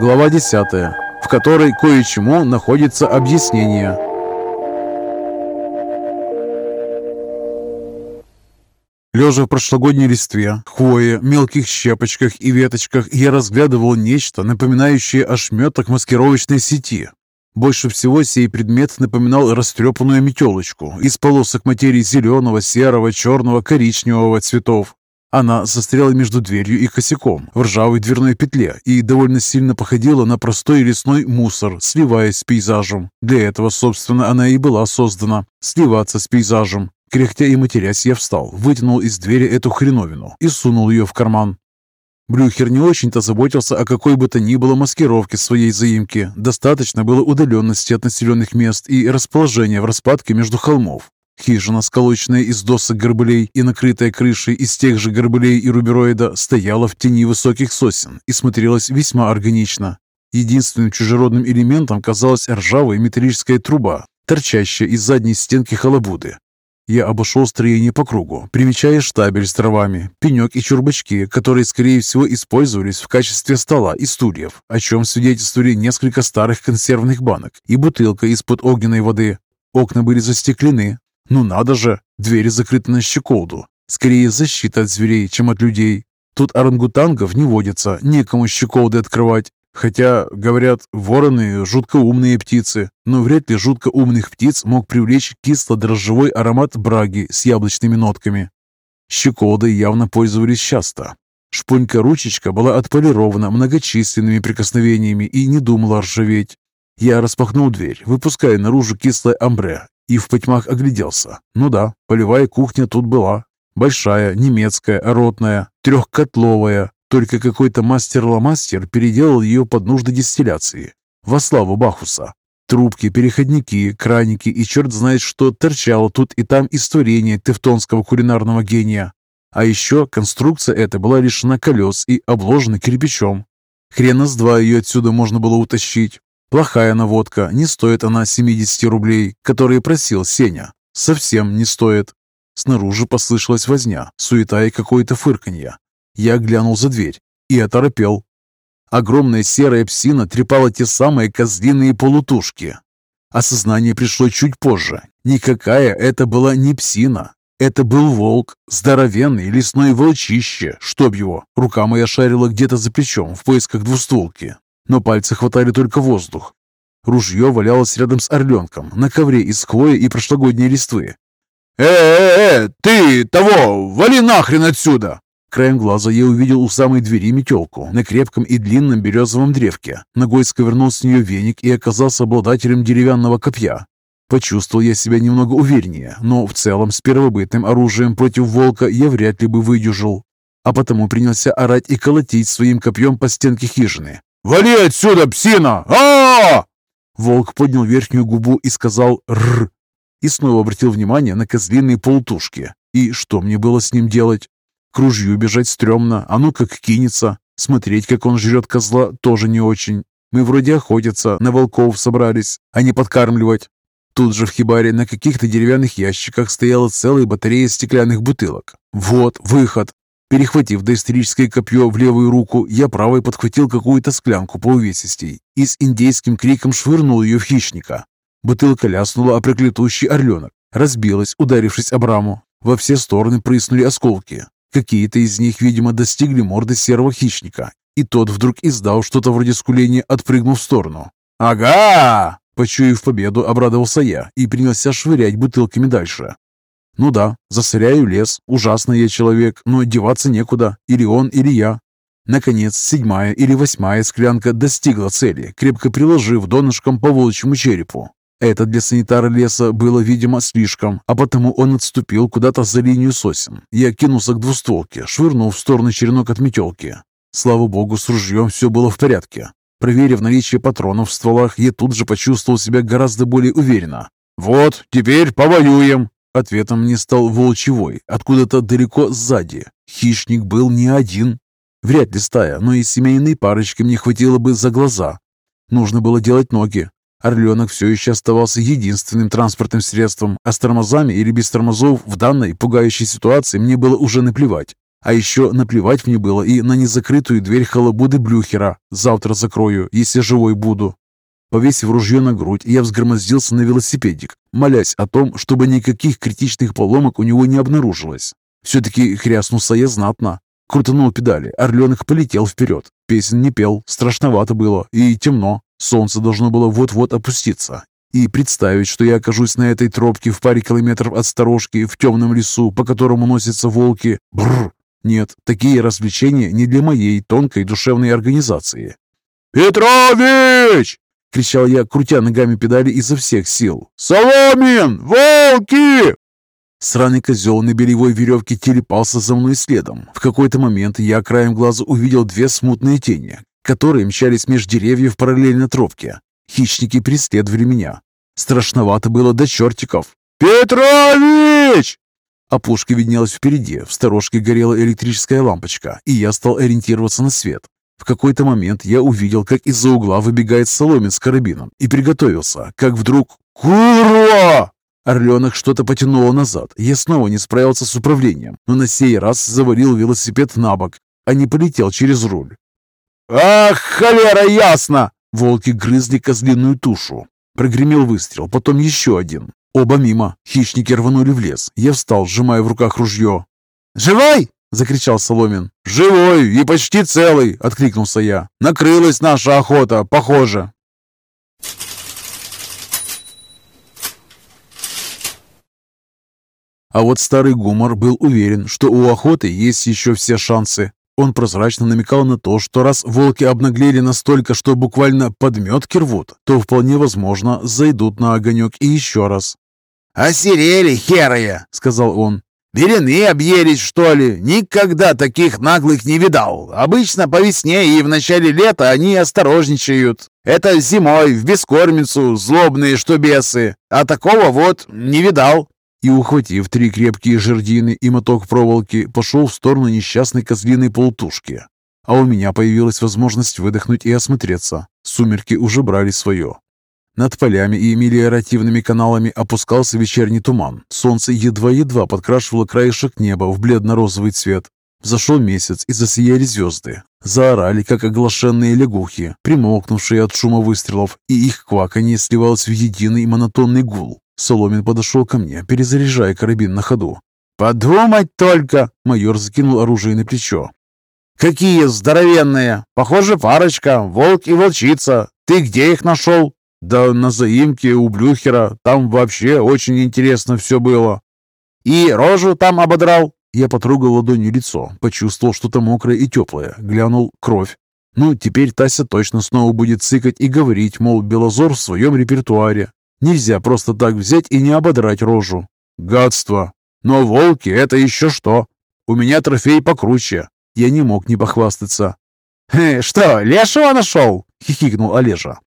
Глава 10, в которой кое-чему находится объяснение. Лежа в прошлогодней листве, хвое, мелких щепочках и веточках, я разглядывал нечто, напоминающее ошметок маскировочной сети. Больше всего сей предмет напоминал растрепанную метелочку из полосок материи зеленого, серого, черного, коричневого цветов. Она застряла между дверью и косяком в ржавой дверной петле и довольно сильно походила на простой лесной мусор, сливаясь с пейзажем. Для этого, собственно, она и была создана – сливаться с пейзажем. Кряхтя и матерясь, я встал, вытянул из двери эту хреновину и сунул ее в карман. Брюхер не очень-то заботился о какой бы то ни было маскировке своей заимки. Достаточно было удаленности от населенных мест и расположения в распадке между холмов. Хижина, сколоченная из досок горбылей и накрытая крышей из тех же горбылей и рубероида, стояла в тени высоких сосен и смотрелась весьма органично. Единственным чужеродным элементом казалась ржавая металлическая труба, торчащая из задней стенки халабуды. Я обошел строение по кругу, примечая штабель с дровами, пенек и чурбачки, которые, скорее всего, использовались в качестве стола и стульев, о чем свидетельствовали несколько старых консервных банок и бутылка из-под огненной воды. Окна были застеклены, ну надо же, двери закрыты на щеколду. Скорее защита от зверей, чем от людей. Тут орангутангов не водится, некому щеколды открывать. Хотя, говорят, вороны – жутко умные птицы, но вряд ли жутко умных птиц мог привлечь кисло-дрожжевой аромат браги с яблочными нотками. Щеколдой явно пользовались часто. Шпунька-ручечка была отполирована многочисленными прикосновениями и не думала ржаветь. Я распахнул дверь, выпуская наружу кислое амбре, и в потьмах огляделся. Ну да, полевая кухня тут была. Большая, немецкая, ротная, трехкотловая. Только какой-то мастер-ломастер переделал ее под нужды дистилляции. Во славу Бахуса. Трубки, переходники, краники и черт знает что торчало тут и там из творения тевтонского кулинарного гения. А еще конструкция эта была лишена колес и обложена кирпичом. Хрена с два ее отсюда можно было утащить. Плохая наводка, не стоит она 70 рублей, которые просил Сеня. Совсем не стоит. Снаружи послышалась возня, суета и какое-то фырканье. Я глянул за дверь и оторопел. Огромная серая псина трепала те самые козлиные полутушки. Осознание пришло чуть позже. Никакая это была не псина. Это был волк, здоровенный лесной волчище, чтоб его. Рука моя шарила где-то за плечом в поисках двустволки но пальцы хватали только воздух. Ружье валялось рядом с орленком на ковре из хвои и прошлогодней листвы. «Э-э-э, ты того, вали нахрен отсюда!» Краем глаза я увидел у самой двери метелку на крепком и длинном березовом древке. Ногой сковернул с нее веник и оказался обладателем деревянного копья. Почувствовал я себя немного увереннее, но в целом с первобытным оружием против волка я вряд ли бы выдержал. А потому принялся орать и колотить своим копьем по стенке хижины. «Вали отсюда, псина! а, Волк поднял верхнюю губу и сказал «рр» и снова обратил внимание на козлиные полтушки. И что мне было с ним делать? К ружью бежать стрёмно, а ну как кинется. Смотреть, как он жрет козла, тоже не очень. Мы вроде охотиться, на волков собрались, а не подкармливать. Тут же в хибаре на каких-то деревянных ящиках стояла целая батарея стеклянных бутылок. Вот, выход. Перехватив доисторическое копье в левую руку, я правой подхватил какую-то склянку по увесистей и с индейским криком швырнул ее в хищника. Бутылка ляснула о проклятущий орленок, разбилась, ударившись об раму. Во все стороны прыснули осколки. Какие-то из них, видимо, достигли морды серого хищника, и тот вдруг издал что-то вроде скуления, отпрыгнув в сторону. «Ага!» Почуяв победу, обрадовался я и принялся швырять бутылками дальше. Ну да, засоряю лес, ужасный я человек, но деваться некуда, или он, или я. Наконец, седьмая или восьмая склянка достигла цели, крепко приложив донышком по волчьему черепу. Это для санитара леса было, видимо, слишком, а потому он отступил куда-то за линию сосен. Я кинулся к двустволке, швырнув в сторону черенок от метелки. Слава богу, с ружьем все было в порядке. Проверив наличие патронов в стволах, я тут же почувствовал себя гораздо более уверенно. «Вот, теперь повоюем!» Ответом мне стал волчевой, откуда-то далеко сзади. Хищник был не один. Вряд ли стая, но и семейной парочки мне хватило бы за глаза. Нужно было делать ноги. Орленок все еще оставался единственным транспортным средством, а с тормозами или без тормозов в данной пугающей ситуации мне было уже наплевать. А еще наплевать мне было и на незакрытую дверь халабуды Блюхера. Завтра закрою, если живой буду. Повесив ружье на грудь, я взгромоздился на велосипедик, молясь о том, чтобы никаких критичных поломок у него не обнаружилось. Все-таки хряснулся я знатно. Крутанул педали, орленок полетел вперед. Песен не пел, страшновато было и темно. Солнце должно было вот-вот опуститься. И представить, что я окажусь на этой тропке в паре километров от сторожки, в темном лесу, по которому носятся волки. Бррр! Нет, такие развлечения не для моей тонкой душевной организации. «Петрович!» — кричал я, крутя ногами педали изо всех сил. «Соломин! Волки!» Сраный козел на белевой веревке телепался за мной следом. В какой-то момент я краем глаза увидел две смутные тени, которые мчались меж деревьев параллельно тропке. Хищники преследовали меня. Страшновато было до чертиков. «Петрович!» Опушка виднелась впереди, в сторожке горела электрическая лампочка, и я стал ориентироваться на свет. В какой-то момент я увидел, как из-за угла выбегает Соломин с карабином, и приготовился, как вдруг «Курва!» Орленок что-то потянуло назад. Я снова не справился с управлением, но на сей раз завалил велосипед на бок, а не полетел через руль. «Ах, холера, ясно!» Волки грызли козлиную тушу. Прогремел выстрел, потом еще один. Оба мимо. Хищники рванули в лес. Я встал, сжимая в руках ружье. «Живой!» — закричал Соломин. «Живой и почти целый!» — откликнулся я. «Накрылась наша охота, похоже!» А вот старый гумор был уверен, что у охоты есть еще все шансы. Он прозрачно намекал на то, что раз волки обнаглели настолько, что буквально подметки рвут, то вполне возможно зайдут на огонек и еще раз. «Осерели, херая!» — сказал он. «Белины объелись, что ли? Никогда таких наглых не видал. Обычно по весне и в начале лета они осторожничают. Это зимой, в бескормицу, злобные, что бесы. А такого вот не видал и, ухватив три крепкие жердины и моток проволоки, пошел в сторону несчастной козлиной полтушки. А у меня появилась возможность выдохнуть и осмотреться. Сумерки уже брали свое. Над полями и мелиоративными каналами опускался вечерний туман. Солнце едва-едва подкрашивало краешек неба в бледно-розовый цвет. Взошел месяц и засияли звезды. Заорали, как оглашенные лягухи, примолкнувшие от шума выстрелов, и их кваканье сливалось в единый монотонный гул. Соломин подошел ко мне, перезаряжая карабин на ходу. «Подумать только!» — майор закинул оружие на плечо. «Какие здоровенные! Похоже, парочка, волк и волчица. Ты где их нашел?» «Да на заимке у Блюхера. Там вообще очень интересно все было». «И рожу там ободрал?» Я потрогал ладонью лицо, почувствовал что-то мокрое и теплое, глянул кровь. Ну, теперь Тася точно снова будет цыкать и говорить, мол, Белозор в своем репертуаре. Нельзя просто так взять и не ободрать рожу. Гадство. Но волки — это еще что? У меня трофей покруче. Я не мог не похвастаться. «Э, «Что, лешего нашел?» — хихикнул Олежа.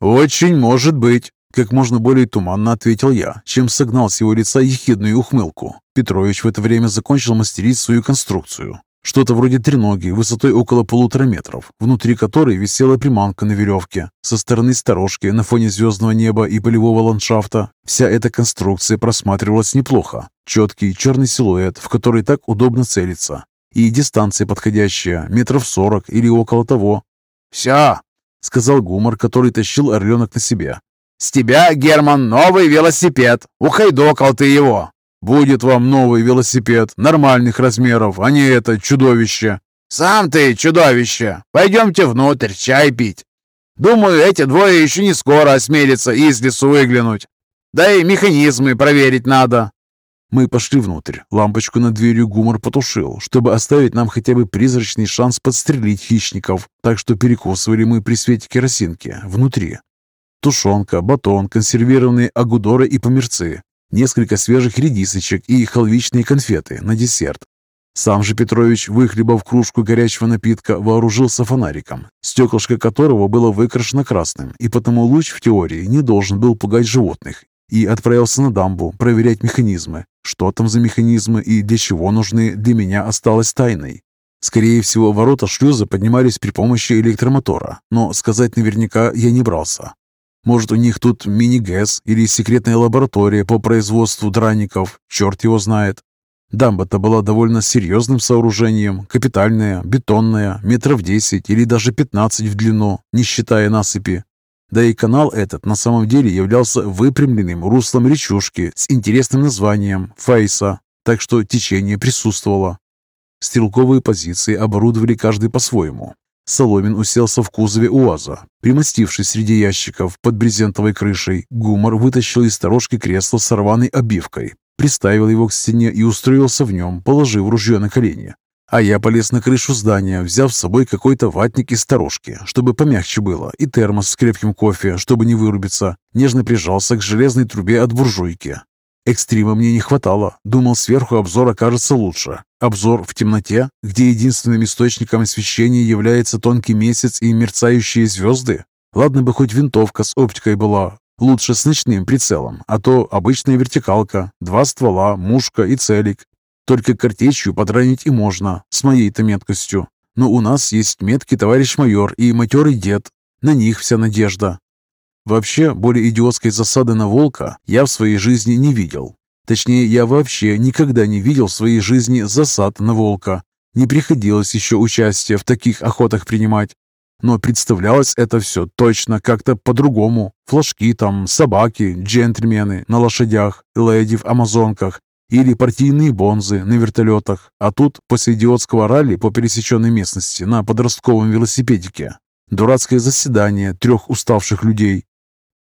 «Очень может быть», — как можно более туманно ответил я, чем согнал с его лица ехидную ухмылку. Петрович в это время закончил мастерить свою конструкцию. Что-то вроде треноги, высотой около полутора метров, внутри которой висела приманка на веревке. Со стороны сторожки, на фоне звездного неба и полевого ландшафта, вся эта конструкция просматривалась неплохо. Четкий черный силуэт, в который так удобно целиться. И дистанция подходящая, метров сорок или около того. «Все!» — сказал Гумор, который тащил орленок на себе. «С тебя, Герман, новый велосипед! Ухайдокал ты его! Будет вам новый велосипед нормальных размеров, а не это чудовище. Сам ты чудовище. Пойдемте внутрь чай пить. Думаю, эти двое еще не скоро осмелятся из лесу выглянуть. Да и механизмы проверить надо. Мы пошли внутрь. Лампочку над дверью гумор потушил, чтобы оставить нам хотя бы призрачный шанс подстрелить хищников, так что перекусывали мы при свете керосинки внутри. Тушенка, батон, консервированные агудоры и померцы, несколько свежих редисочек и халвичные конфеты на десерт. Сам же Петрович, выхлебав кружку горячего напитка, вооружился фонариком, стеклышко которого было выкрашено красным, и потому луч в теории не должен был пугать животных, и отправился на дамбу проверять механизмы. Что там за механизмы и для чего нужны, для меня осталось тайной. Скорее всего, ворота шлюза поднимались при помощи электромотора, но сказать наверняка я не брался. Может, у них тут мини-ГЭС или секретная лаборатория по производству драников, черт его знает. Дамба-то была довольно серьезным сооружением, капитальная, бетонная, метров 10 или даже 15 в длину, не считая насыпи. Да и канал этот на самом деле являлся выпрямленным руслом речушки с интересным названием Фейса, так что течение присутствовало. Стрелковые позиции оборудовали каждый по-своему. Соломин уселся в кузове УАЗа. Примостившись среди ящиков под брезентовой крышей, Гумор вытащил из сторожки кресло с рваной обивкой, приставил его к стене и устроился в нем, положив ружье на колени. А я полез на крышу здания, взяв с собой какой-то ватник из сторожки, чтобы помягче было, и термос с крепким кофе, чтобы не вырубиться. Нежно прижался к железной трубе от буржуйки. Экстрима мне не хватало. Думал, сверху обзор окажется лучше. Обзор в темноте, где единственным источником освещения является тонкий месяц и мерцающие звезды. Ладно бы хоть винтовка с оптикой была. Лучше с ночным прицелом, а то обычная вертикалка, два ствола, мушка и целик. Только картечью подранить и можно, с моей-то меткостью. Но у нас есть меткий товарищ майор и матерый дед. На них вся надежда. Вообще, более идиотской засады на волка я в своей жизни не видел. Точнее, я вообще никогда не видел в своей жизни засад на волка. Не приходилось еще участие в таких охотах принимать. Но представлялось это все точно как-то по-другому. Флажки там, собаки, джентльмены на лошадях, леди в амазонках или партийные бонзы на вертолетах. А тут, после идиотского ралли по пересеченной местности на подростковом велосипедике, дурацкое заседание трех уставших людей,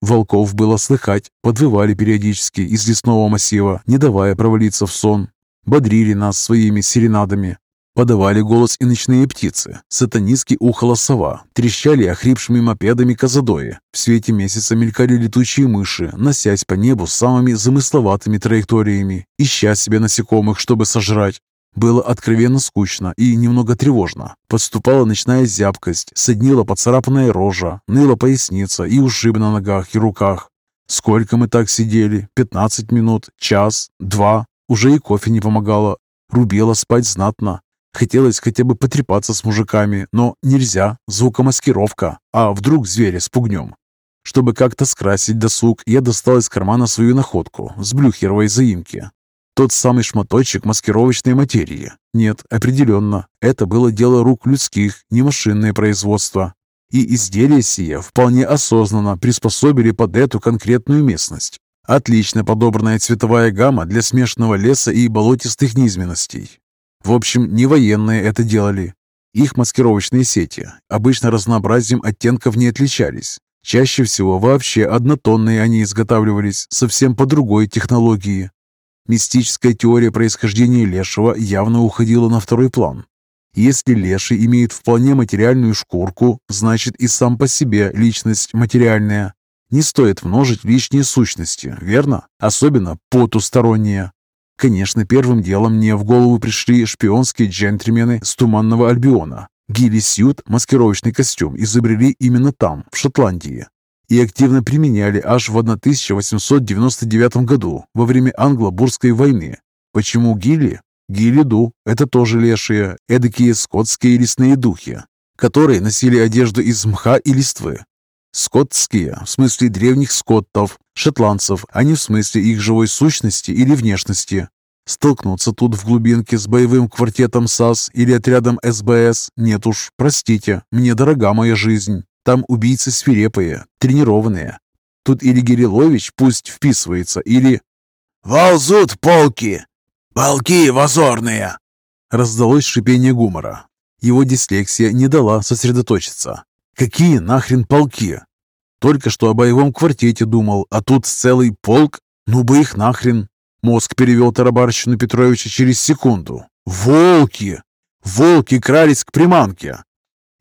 Волков было слыхать, подвывали периодически из лесного массива, не давая провалиться в сон. Бодрили нас своими серенадами. Подавали голос и ночные птицы. Сатанистски ухала сова. Трещали охрипшими мопедами казадои. В свете месяца мелькали летучие мыши, носясь по небу самыми замысловатыми траекториями, ища себе насекомых, чтобы сожрать. Было откровенно скучно и немного тревожно. Подступала ночная зябкость, соднила поцарапанная рожа, ныла поясница и ушиб на ногах и руках. Сколько мы так сидели? Пятнадцать минут? Час? Два? Уже и кофе не помогало. Рубела спать знатно. Хотелось хотя бы потрепаться с мужиками, но нельзя, звукомаскировка. А вдруг зверя спугнем? Чтобы как-то скрасить досуг, я достал из кармана свою находку с блюхеровой заимки. Тот самый шматочек маскировочной материи. Нет, определенно, это было дело рук людских, не машинное производство. И изделия сие вполне осознанно приспособили под эту конкретную местность. Отлично подобранная цветовая гамма для смешанного леса и болотистых низменностей. В общем, не военные это делали. Их маскировочные сети обычно разнообразием оттенков не отличались. Чаще всего вообще однотонные они изготавливались совсем по другой технологии. Мистическая теория происхождения лешего явно уходила на второй план. Если леший имеет вполне материальную шкурку, значит и сам по себе личность материальная. Не стоит множить лишние сущности, верно? Особенно потусторонние. Конечно, первым делом мне в голову пришли шпионские джентльмены с Туманного Альбиона. Гилли Сьют маскировочный костюм изобрели именно там, в Шотландии и активно применяли аж в 1899 году во время Англо-Бурской войны. Почему гили? Гили-ду – это тоже лешие, эдакие скотские лесные духи, которые носили одежду из мха и листвы. Скотские, в смысле древних скоттов, шотландцев, а не в смысле их живой сущности или внешности. Столкнуться тут в глубинке с боевым квартетом САС или отрядом СБС нет уж, простите, мне дорога моя жизнь. Там убийцы свирепые, тренированные. Тут или Гирилович пусть вписывается, или... «Волзут полки! Полки возорные!» Раздалось шипение гумора. Его дислексия не дала сосредоточиться. «Какие нахрен полки?» Только что о боевом квартете думал, а тут целый полк? Ну бы их нахрен. Мозг перевел тарабарщину Петровича через секунду. «Волки! Волки крались к приманке!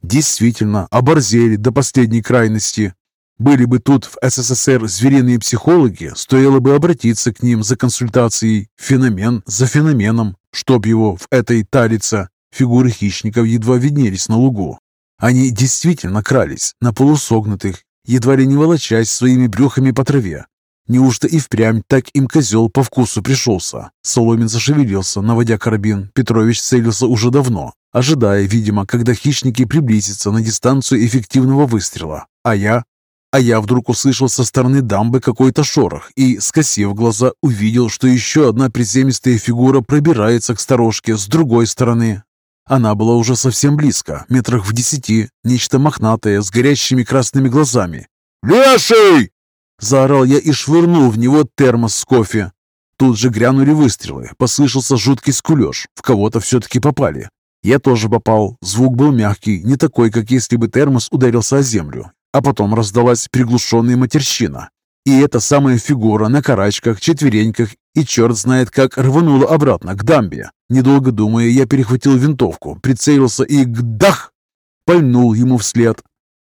Действительно, оборзели до последней крайности. Были бы тут в СССР звериные психологи, стоило бы обратиться к ним за консультацией. Феномен за феноменом. Чтоб его в этой талице. Фигуры хищников едва виднелись на лугу. Они действительно крались на полусогнутых, едва ли не волочась своими брюхами по траве. Неужто и впрямь так им козел по вкусу пришелся? Соломин зашевелился, наводя карабин. Петрович целился уже давно, ожидая, видимо, когда хищники приблизятся на дистанцию эффективного выстрела. А я? А я вдруг услышал со стороны дамбы какой-то шорох и, скосив глаза, увидел, что еще одна приземистая фигура пробирается к сторожке с другой стороны. Она была уже совсем близко, метрах в десяти, нечто мохнатое, с горящими красными глазами. «Леший!» – заорал я и швырнул в него термос с кофе. Тут же грянули выстрелы, послышался жуткий скулеж, в кого-то все-таки попали. Я тоже попал, звук был мягкий, не такой, как если бы термос ударился о землю, а потом раздалась приглушенная матерщина. И эта самая фигура на карачках, четвереньках и черт знает как рванула обратно к дамбе. Недолго думая, я перехватил винтовку, прицелился и гдах! Пальнул ему вслед.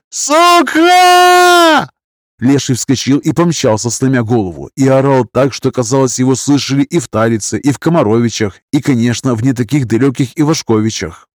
«Сука!» Леший вскочил и помчался, сломя голову, и орал так, что, казалось, его слышали и в Талице, и в Комаровичах, и, конечно, в не таких далеких Ивашковичах.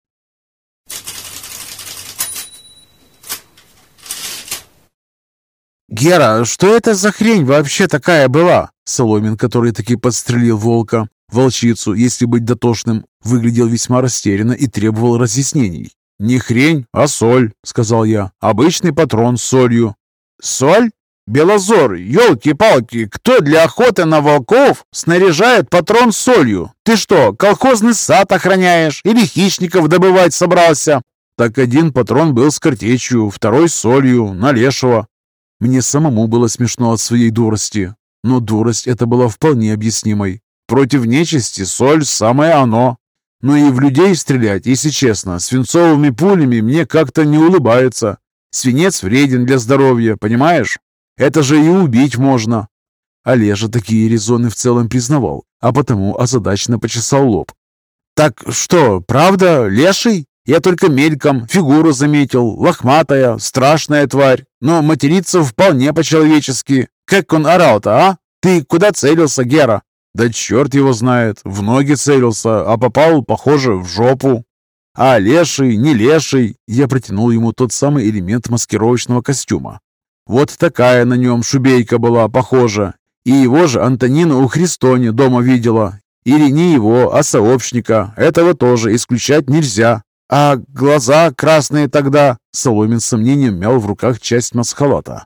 «Гера, что это за хрень вообще такая была?» Соломин, который таки подстрелил волка, волчицу, если быть дотошным, выглядел весьма растерянно и требовал разъяснений. «Не хрень, а соль», — сказал я. «Обычный патрон с солью». «Соль? Белозор, елки-палки, кто для охоты на волков снаряжает патрон с солью? Ты что, колхозный сад охраняешь или хищников добывать собрался?» Так один патрон был с картечью, второй солью, на лешего. Мне самому было смешно от своей дурости, но дурость эта была вполне объяснимой. Против нечисти соль – самое оно. Но и в людей стрелять, если честно, свинцовыми пулями мне как-то не улыбается. Свинец вреден для здоровья, понимаешь? Это же и убить можно. Олежа такие резоны в целом признавал, а потому озадаченно почесал лоб. «Так что, правда, леший?» Я только мельком фигуру заметил, лохматая, страшная тварь, но материться вполне по-человечески. Как он орал-то, а? Ты куда целился, Гера? Да черт его знает, в ноги целился, а попал, похоже, в жопу. А леший, не леший, я протянул ему тот самый элемент маскировочного костюма. Вот такая на нем шубейка была, похожа. И его же Антонина у Христони дома видела. Или не его, а сообщника. Этого тоже исключать нельзя. «А глаза красные тогда?» Соломин с сомнением мял в руках часть масхалата.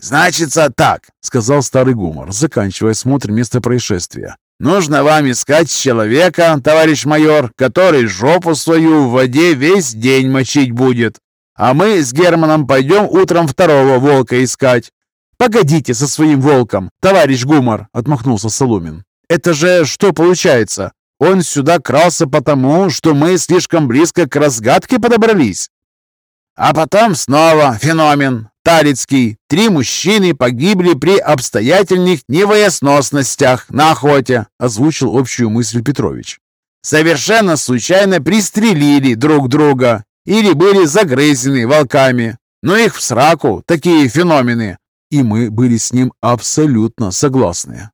«Значится так», — сказал старый гумор, заканчивая осмотр места происшествия. «Нужно вам искать человека, товарищ майор, который жопу свою в воде весь день мочить будет. А мы с Германом пойдем утром второго волка искать». «Погодите со своим волком, товарищ гумор», — отмахнулся Соломин. «Это же что получается? Он сюда крался потому, что мы слишком близко к разгадке подобрались. А потом снова феномен. Талицкий. Три мужчины погибли при обстоятельных невоясносностях на охоте, озвучил общую мысль Петрович. Совершенно случайно пристрелили друг друга или были загрызены волками. Но их в сраку, такие феномены. И мы были с ним абсолютно согласны.